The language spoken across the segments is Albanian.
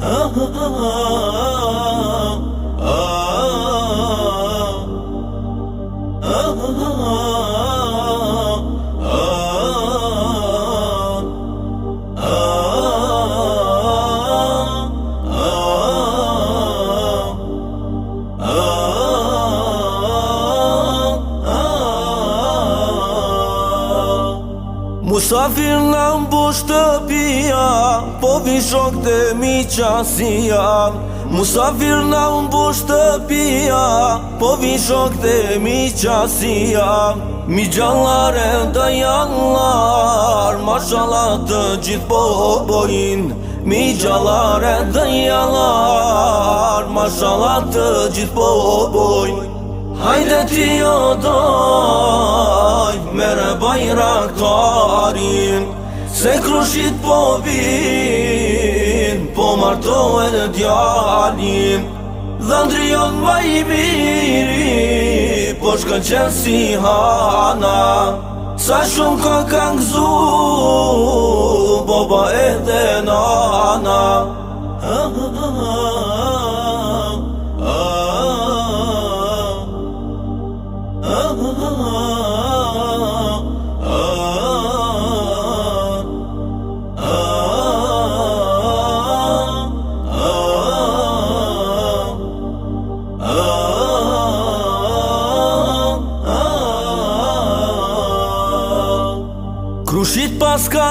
oh, oh, oh. Musa fir në mbush të pia, po vin shok të mi qasia Musa fir në mbush të pia, po vin shok të mi qasia Mi gjallare dhe jallar, ma të gjithë po bojin Mi gjallare dhe jallar, ma të gjithë po bojin Hajde ti o doj, mere bajrak Se krushit po vin, po marto e dhe djalin Dhe ndrion ma i miri, po shkën qenë si hana Sa shumë ka kangëzu, boba e mas ka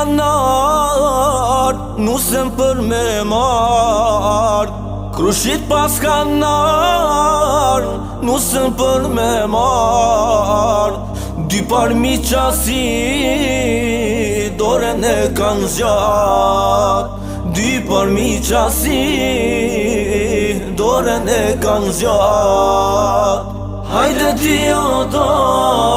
Nusëm për me mart Krushit pas ka nart Nusëm për me mart Dy par mi qasi Dore ne kanë zjar Dy par mi qasi Dore ne kanë zjar Hajde ti o dar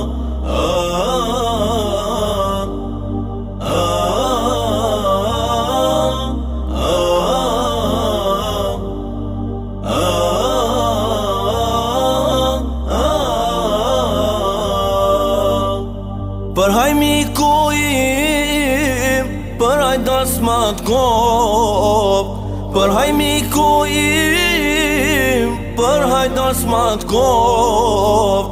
Për haj das ma t'kop Për haj miku im Për haj das ma t'kop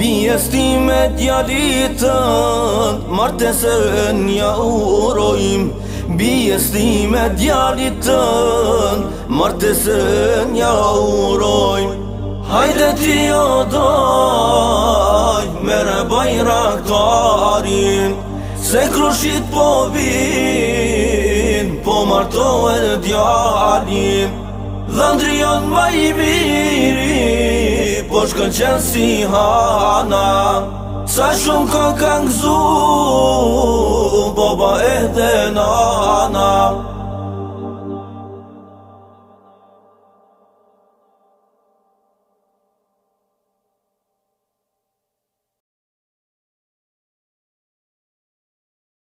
Bjestimet ja ditën Martesën ja urojim Bjestimet ja ditën Martesën ja urojim Hajde ti Mere bajraktarin Hajde Se kroshit po vin, po martohet e djalim Dhe ndrion ma i miri, po shkën qenë si hana Sa shumë ka kanë gzu, po ba e dhe nana